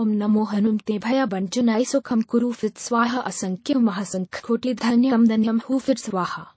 ओम नमो हनुमते भया वंचनाय सुखम कुरु फित स्वाहा असंख्य महासंख कोटि धन्यम धन्यम हु फिर स्वाहा।